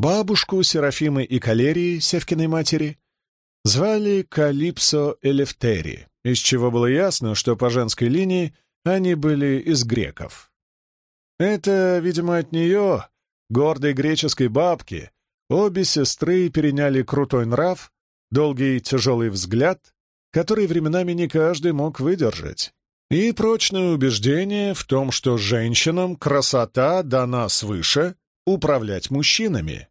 Бабушку Серафимы и Калерии, Севкиной матери, звали Калипсо Элефтери, из чего было ясно, что по женской линии они были из греков. Это, видимо, от нее, гордой греческой бабки, обе сестры переняли крутой нрав, долгий тяжелый взгляд, который временами не каждый мог выдержать, и прочное убеждение в том, что женщинам красота дана свыше управлять мужчинами.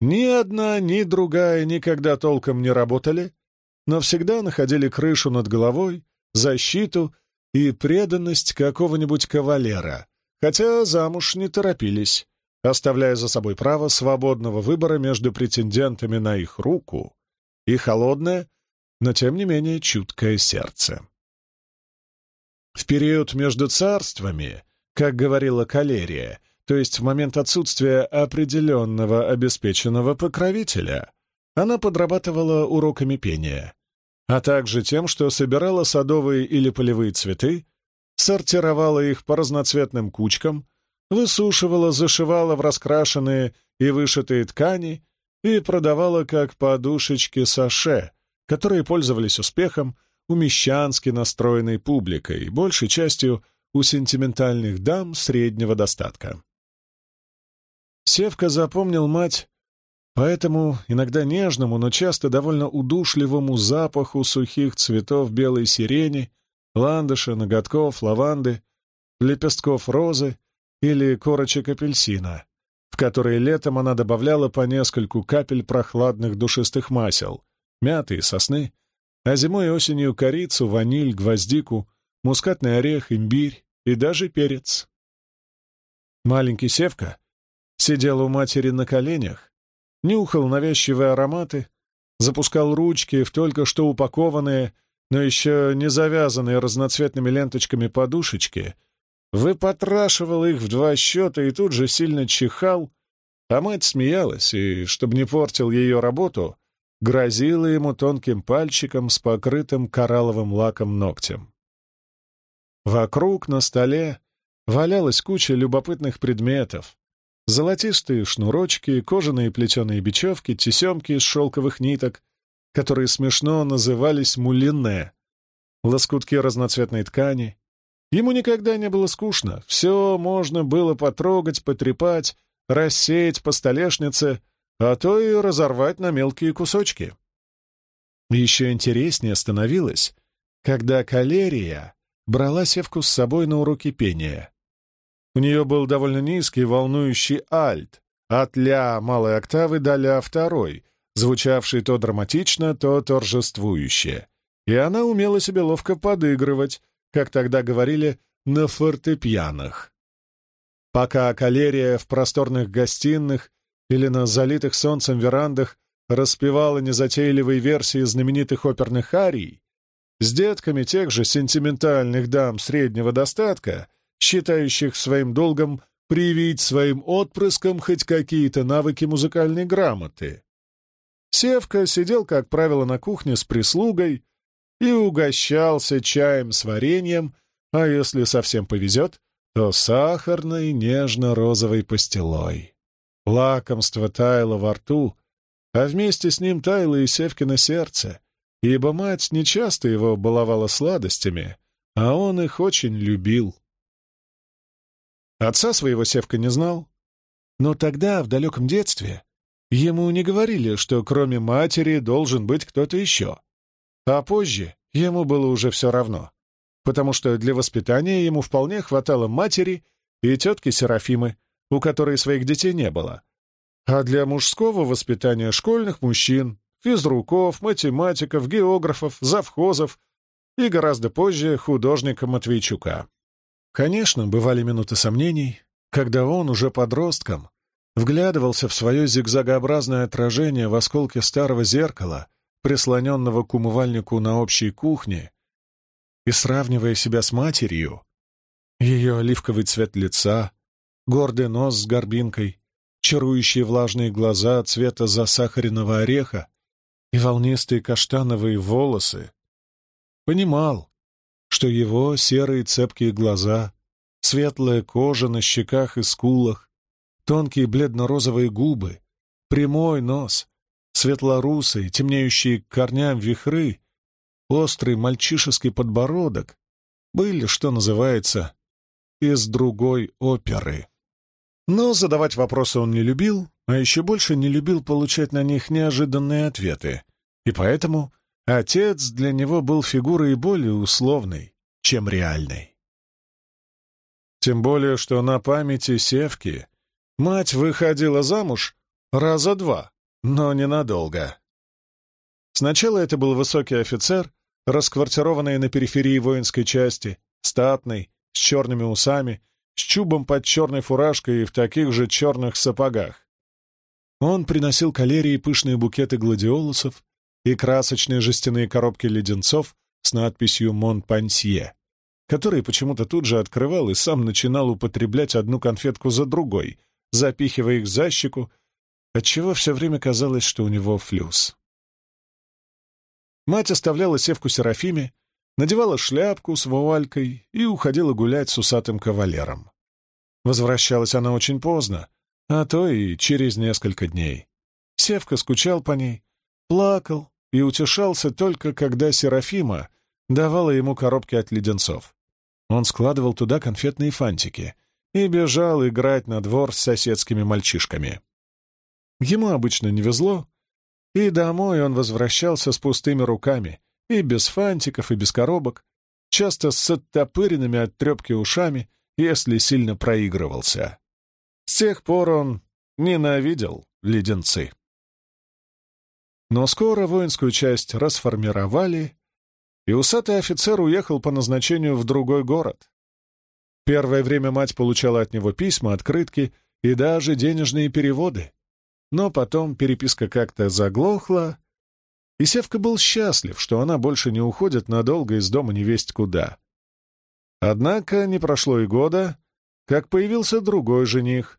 Ни одна, ни другая никогда толком не работали, но всегда находили крышу над головой, защиту и преданность какого-нибудь кавалера, хотя замуж не торопились, оставляя за собой право свободного выбора между претендентами на их руку и холодное, но тем не менее чуткое сердце. В период между царствами, как говорила Калерия, то есть в момент отсутствия определенного обеспеченного покровителя, она подрабатывала уроками пения, а также тем, что собирала садовые или полевые цветы, сортировала их по разноцветным кучкам, высушивала, зашивала в раскрашенные и вышитые ткани и продавала как подушечки саше, которые пользовались успехом у мещански настроенной публикой, большей частью у сентиментальных дам среднего достатка. Севка запомнил мать по этому иногда нежному, но часто довольно удушливому запаху сухих цветов белой сирени, ландыша, ноготков, лаванды, лепестков розы или корочек апельсина, в которые летом она добавляла по нескольку капель прохладных душистых масел, мяты и сосны, а зимой и осенью корицу, ваниль, гвоздику, мускатный орех, имбирь и даже перец. Маленький Севка сидел у матери на коленях, нюхал навязчивые ароматы, запускал ручки в только что упакованные, но еще не завязанные разноцветными ленточками подушечки, выпотрашивал их в два счета и тут же сильно чихал, а мать смеялась и, чтобы не портил ее работу, грозила ему тонким пальчиком с покрытым коралловым лаком ногтем. Вокруг на столе валялась куча любопытных предметов, Золотистые шнурочки, кожаные плетеные бечевки, тесемки из шелковых ниток, которые смешно назывались мулине, лоскутки разноцветной ткани. Ему никогда не было скучно, все можно было потрогать, потрепать, рассеять по столешнице, а то и разорвать на мелкие кусочки. Еще интереснее становилось, когда калерия брала севку с собой на уроки пения. У нее был довольно низкий волнующий альт, от ля малой октавы до ля второй, звучавший то драматично, то торжествующе. И она умела себе ловко подыгрывать, как тогда говорили, на фортепианах. Пока калерия в просторных гостиных или на залитых солнцем верандах распевала незатейливые версии знаменитых оперных арий, с детками тех же сентиментальных дам среднего достатка считающих своим долгом привить своим отпрыскам хоть какие-то навыки музыкальной грамоты. Севка сидел, как правило, на кухне с прислугой и угощался чаем с вареньем, а если совсем повезет, то сахарной нежно-розовой пастилой. Лакомство таяло во рту, а вместе с ним таяло и Севкино сердце, ибо мать нечасто его баловала сладостями, а он их очень любил. Отца своего Севка не знал. Но тогда, в далеком детстве, ему не говорили, что кроме матери должен быть кто-то еще. А позже ему было уже все равно, потому что для воспитания ему вполне хватало матери и тетки Серафимы, у которой своих детей не было. А для мужского воспитания школьных мужчин, физруков, математиков, географов, завхозов и гораздо позже художника Матвейчука. Конечно, бывали минуты сомнений, когда он, уже подростком, вглядывался в свое зигзагообразное отражение в осколке старого зеркала, прислоненного к умывальнику на общей кухне, и, сравнивая себя с матерью, ее оливковый цвет лица, гордый нос с горбинкой, чарующие влажные глаза цвета засахаренного ореха и волнистые каштановые волосы, понимал, что его серые цепкие глаза, светлая кожа на щеках и скулах, тонкие бледно-розовые губы прямой нос, светлорусые, темнеющие к корням вихры, острый мальчишеский подбородок были, что называется, из другой оперы. Но задавать вопросы он не любил, а еще больше не любил получать на них неожиданные ответы, и поэтому отец для него был фигурой более условной, чем реальной. Тем более, что на памяти Севки мать выходила замуж раза два, но ненадолго. Сначала это был высокий офицер, расквартированный на периферии воинской части, статный, с черными усами, с чубом под черной фуражкой и в таких же черных сапогах. Он приносил калерии пышные букеты гладиолусов и красочные жестяные коробки леденцов с надписью «Монпансье», которые почему-то тут же открывал и сам начинал употреблять одну конфетку за другой, запихивая их за щеку, отчего все время казалось, что у него флюс. Мать оставляла севку Серафиме, надевала шляпку с вуалькой и уходила гулять с усатым кавалером. Возвращалась она очень поздно, а то и через несколько дней. Севка скучал по ней, плакал и утешался только, когда Серафима давала ему коробки от леденцов. Он складывал туда конфетные фантики и бежал играть на двор с соседскими мальчишками. Ему обычно не везло, и домой он возвращался с пустыми руками, и без фантиков, и без коробок, часто с оттопыренными от трепки ушами, если сильно проигрывался. С тех пор он ненавидел леденцы. Но скоро воинскую часть расформировали, и усатый офицер уехал по назначению в другой город. Первое время мать получала от него письма, открытки и даже денежные переводы. Но потом переписка как-то заглохла, и Севка был счастлив, что она больше не уходит надолго из дома невесть куда. Однако не прошло и года, как появился другой жених.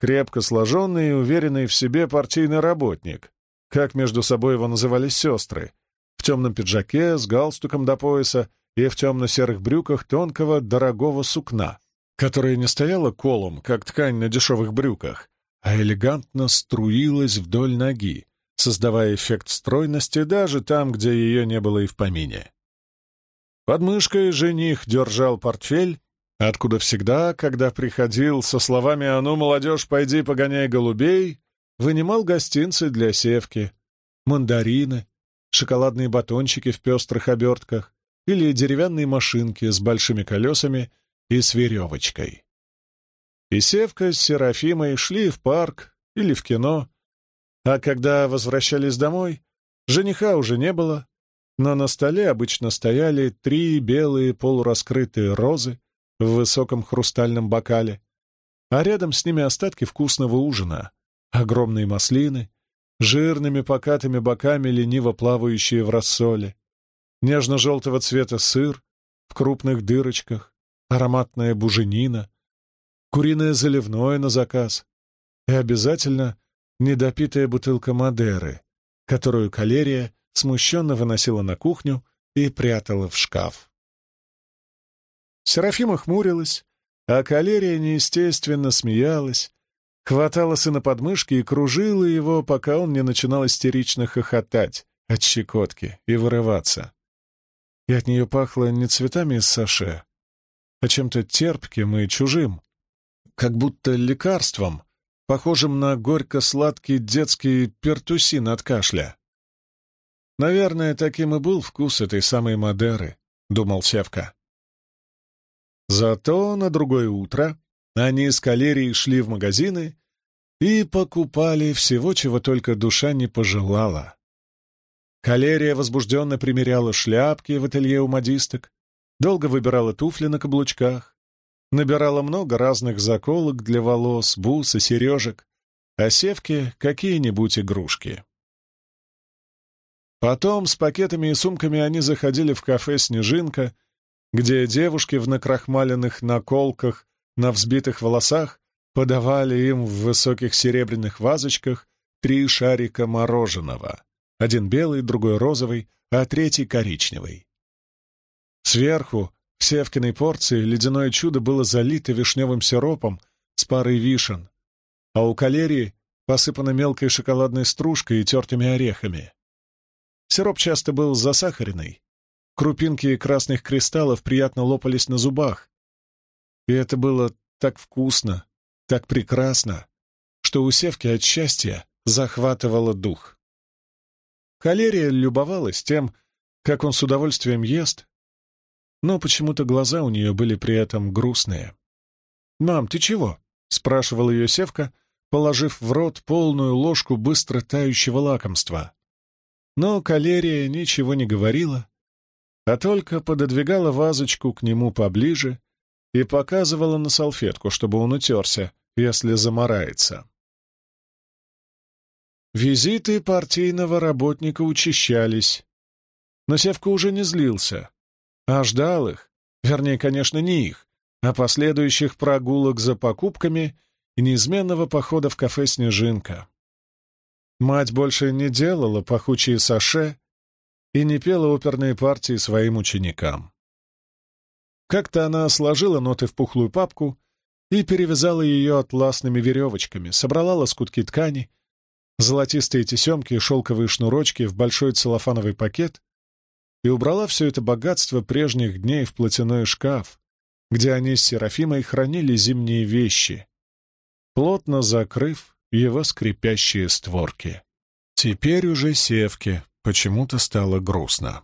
Крепко сложенный и уверенный в себе партийный работник, как между собой его называли сестры, в темном пиджаке, с галстуком до пояса и в темно-серых брюках тонкого дорогого сукна, которое не стояло колом, как ткань на дешевых брюках, а элегантно струилась вдоль ноги, создавая эффект стройности даже там, где ее не было и в помине. Под мышкой жених держал портфель, откуда всегда, когда приходил со словами «А ну, молодежь, пойди погоняй голубей», вынимал гостинцы для севки, мандарины, шоколадные батончики в пестрых обертках или деревянные машинки с большими колесами и с веревочкой. И Севка с Серафимой шли в парк или в кино, а когда возвращались домой, жениха уже не было, но на столе обычно стояли три белые полураскрытые розы в высоком хрустальном бокале, а рядом с ними остатки вкусного ужина, огромные маслины, жирными покатыми боками лениво плавающие в рассоле, нежно-желтого цвета сыр в крупных дырочках, ароматная буженина, куриное заливное на заказ и обязательно недопитая бутылка Мадеры, которую калерия смущенно выносила на кухню и прятала в шкаф. Серафима хмурилась, а калерия неестественно смеялась, хватала сына под мышки и кружила его, пока он не начинал истерично хохотать от щекотки и вырываться. И от нее пахло не цветами из саше, а чем-то терпким и чужим, как будто лекарством, похожим на горько-сладкий детский пертусин от кашля. «Наверное, таким и был вкус этой самой Мадеры», — думал Севка. Зато на другое утро они с калерией шли в магазины и покупали всего, чего только душа не пожелала. Калерия возбужденно примеряла шляпки в ателье у модисток, долго выбирала туфли на каблучках, Набирала много разных заколок для волос, бус и сережек, а севки — какие-нибудь игрушки. Потом с пакетами и сумками они заходили в кафе «Снежинка», где девушки в накрахмаленных наколках на взбитых волосах подавали им в высоких серебряных вазочках три шарика мороженого. Один белый, другой розовый, а третий коричневый. Сверху в Севкиной порции ледяное чудо было залито вишневым сиропом с парой вишен, а у калерии посыпана мелкой шоколадной стружкой и тертыми орехами. Сироп часто был засахаренный. Крупинки красных кристаллов приятно лопались на зубах. И это было так вкусно, так прекрасно, что у Севки от счастья захватывало дух. Калерия любовалась тем, как он с удовольствием ест, но почему-то глаза у нее были при этом грустные. «Мам, ты чего?» — спрашивал ее Севка, положив в рот полную ложку быстро тающего лакомства. Но калерия ничего не говорила, а только пододвигала вазочку к нему поближе и показывала на салфетку, чтобы он утерся, если заморается. Визиты партийного работника учащались, но Севка уже не злился, а ждал их, вернее, конечно, не их, а последующих прогулок за покупками и неизменного похода в кафе «Снежинка». Мать больше не делала пахучие саше и не пела оперные партии своим ученикам. Как-то она сложила ноты в пухлую папку и перевязала ее атласными веревочками, собрала лоскутки ткани, золотистые тесемки и шелковые шнурочки в большой целлофановый пакет и убрала все это богатство прежних дней в платяной шкаф, где они с Серафимой хранили зимние вещи, плотно закрыв его скрипящие створки. Теперь уже Севке почему-то стало грустно.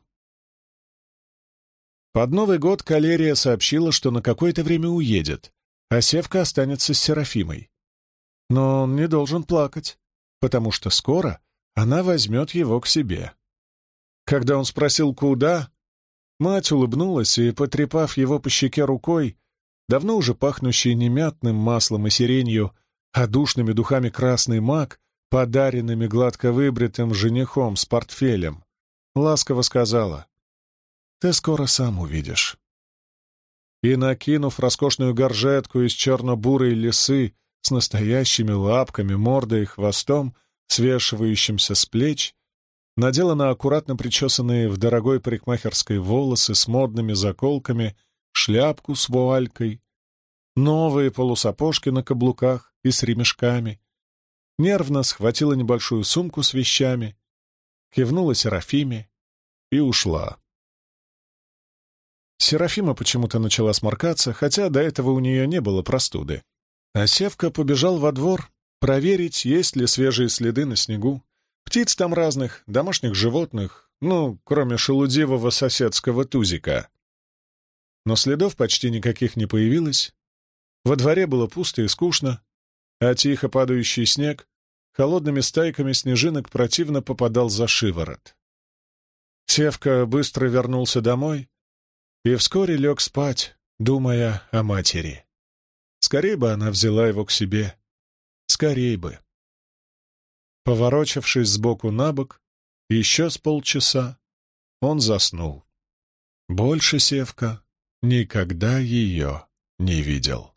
Под Новый год Калерия сообщила, что на какое-то время уедет, а Севка останется с Серафимой. Но он не должен плакать, потому что скоро она возьмет его к себе. Когда он спросил, куда, мать улыбнулась и, потрепав его по щеке рукой, давно уже пахнущей не мятным маслом и сиренью, а душными духами красный мак, подаренными гладко выбритым женихом с портфелем, ласково сказала, «Ты скоро сам увидишь». И, накинув роскошную горжетку из черно-бурой лисы с настоящими лапками, мордой и хвостом, свешивающимся с плеч, надела на аккуратно причесанные в дорогой парикмахерской волосы с модными заколками, шляпку с вуалькой, новые полусапожки на каблуках и с ремешками, нервно схватила небольшую сумку с вещами, кивнула Серафиме и ушла. Серафима почему-то начала сморкаться, хотя до этого у нее не было простуды. А Севка побежал во двор проверить, есть ли свежие следы на снегу, Птиц там разных, домашних животных, ну, кроме шелудивого соседского тузика. Но следов почти никаких не появилось. Во дворе было пусто и скучно, а тихо падающий снег холодными стайками снежинок противно попадал за шиворот. Севка быстро вернулся домой и вскоре лег спать, думая о матери. Скорей бы она взяла его к себе. Скорей бы. Поворочившись сбоку на бок, еще с полчаса он заснул. Больше Севка никогда ее не видел.